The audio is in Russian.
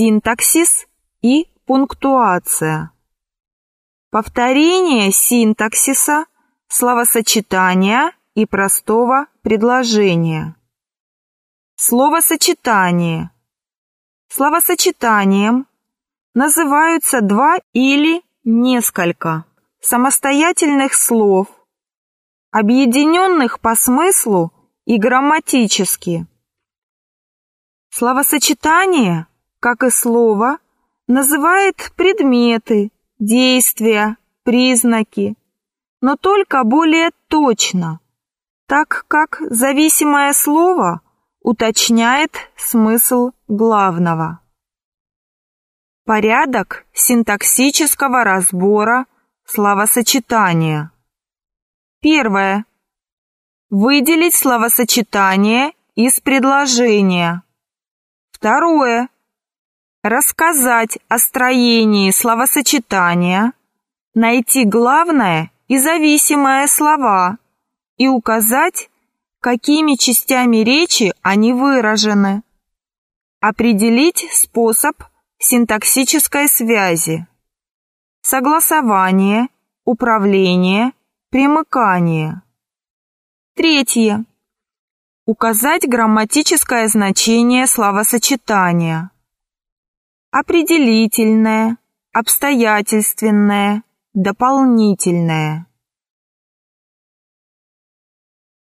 синтаксис и пунктуация. Повторение синтаксиса, словосочетания и простого предложения. Словосочетание. Словосочетанием называются два или несколько самостоятельных слов, объединенных по смыслу и грамматически. Словосочетание, как и слово, называет предметы, действия, признаки, но только более точно, так как зависимое слово уточняет смысл главного. Порядок синтаксического разбора словосочетания. Первое. Выделить словосочетание из предложения. Второе. Рассказать о строении словосочетания, найти главное и зависимое слова и указать, какими частями речи они выражены. Определить способ синтаксической связи. Согласование, управление, примыкание. Третье. Указать грамматическое значение словосочетания. Определительное, обстоятельственное, дополнительное.